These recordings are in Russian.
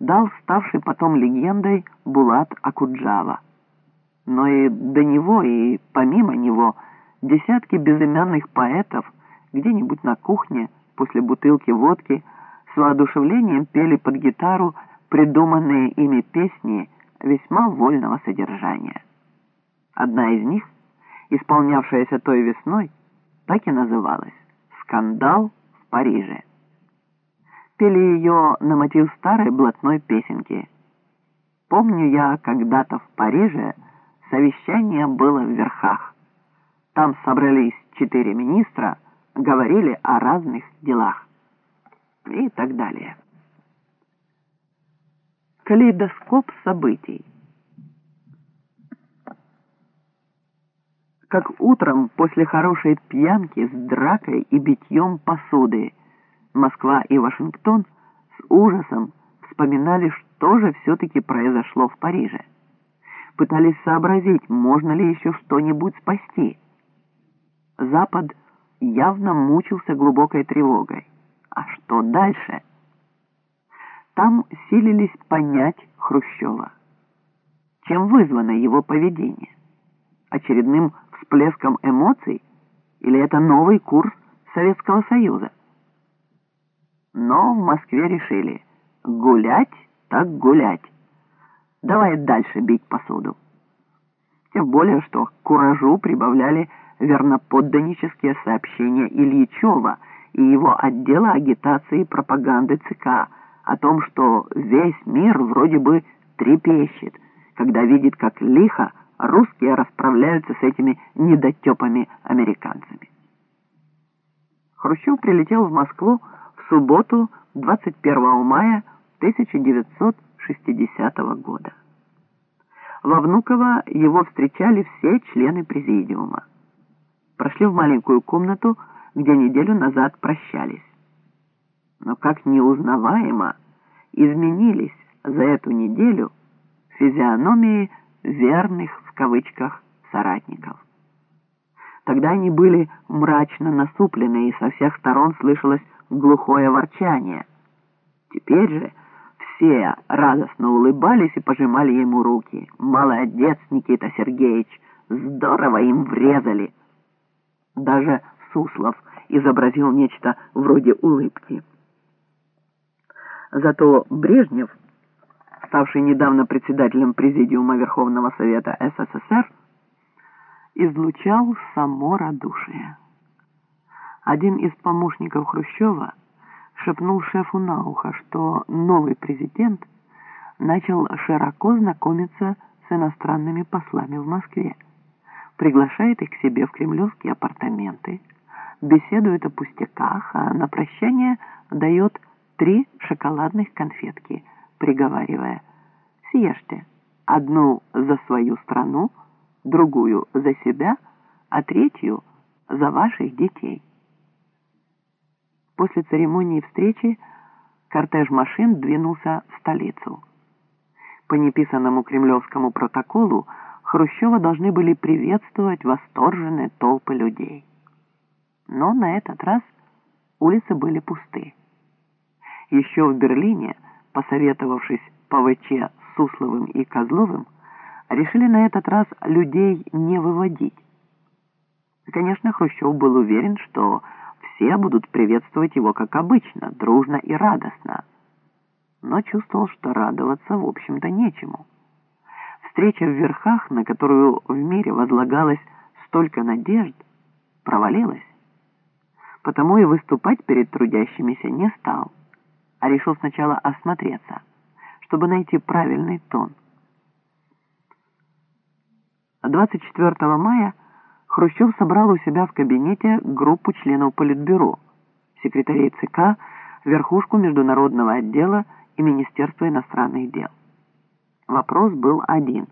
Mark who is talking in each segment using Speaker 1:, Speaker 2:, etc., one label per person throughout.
Speaker 1: дал ставший потом легендой Булат Акуджава. Но и до него, и помимо него десятки безымянных поэтов где-нибудь на кухне после бутылки водки с воодушевлением пели под гитару придуманные ими песни весьма вольного содержания. Одна из них, исполнявшаяся той весной, так и называлась «Скандал в Париже». Пели ее на мотив старой блатной песенки. «Помню я когда-то в Париже совещание было в верхах. Там собрались четыре министра, говорили о разных делах» и так далее. Калейдоскоп событий. Как утром после хорошей пьянки с дракой и битьем посуды Москва и Вашингтон с ужасом вспоминали, что же все-таки произошло в Париже. Пытались сообразить, можно ли еще что-нибудь спасти. Запад явно мучился глубокой тревогой. А что дальше? Там силились понять Хрущева. Чем вызвано его поведение? Очередным всплеском эмоций? Или это новый курс Советского Союза? Но в Москве решили гулять так гулять. Давай дальше бить посуду. Тем более, что к куражу прибавляли верноподданнические сообщения Ильичева и его отдела агитации и пропаганды ЦК о том, что весь мир вроде бы трепещет, когда видит, как лихо русские расправляются с этими недотепами американцами. Хрущев прилетел в Москву субботу 21 мая 1960 года. Во Внуково его встречали все члены президиума. Прошли в маленькую комнату, где неделю назад прощались но как неузнаваемо изменились за эту неделю физиономии верных в кавычках соратников. Тогда они были мрачно насуплены, и со всех сторон слышалось глухое ворчание. Теперь же все радостно улыбались и пожимали ему руки. «Молодец, Никита Сергеевич! Здорово им врезали!» Даже Суслов изобразил нечто вроде улыбки. Зато Брежнев, ставший недавно председателем Президиума Верховного Совета СССР, излучал само радушие. Один из помощников Хрущева шепнул шефу на ухо, что новый президент начал широко знакомиться с иностранными послами в Москве, приглашает их к себе в кремлевские апартаменты, беседует о пустяках, а на прощание дает три шоколадных конфетки, приговаривая «Съешьте, одну за свою страну, другую за себя, а третью за ваших детей». После церемонии встречи кортеж машин двинулся в столицу. По неписанному кремлевскому протоколу Хрущева должны были приветствовать восторженные толпы людей. Но на этот раз улицы были пусты. Еще в Берлине, посоветовавшись по ВЧ Сусловым и Козловым, решили на этот раз людей не выводить. Конечно, Хрущев был уверен, что все будут приветствовать его как обычно, дружно и радостно. Но чувствовал, что радоваться, в общем-то, нечему. Встреча в верхах, на которую в мире возлагалось столько надежд, провалилась. Потому и выступать перед трудящимися не стал а решил сначала осмотреться, чтобы найти правильный тон. 24 мая Хрущев собрал у себя в кабинете группу членов Политбюро, секретарей ЦК, верхушку Международного отдела и Министерства иностранных дел. Вопрос был один.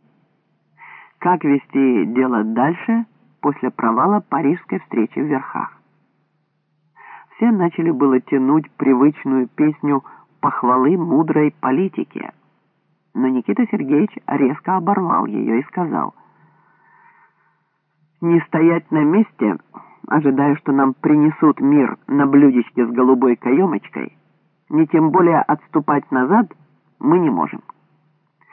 Speaker 1: Как вести дело дальше после провала парижской встречи в Верхах? все начали было тянуть привычную песню похвалы мудрой политики. Но Никита Сергеевич резко оборвал ее и сказал, «Не стоять на месте, ожидая, что нам принесут мир на блюдечке с голубой каемочкой, не тем более отступать назад, мы не можем.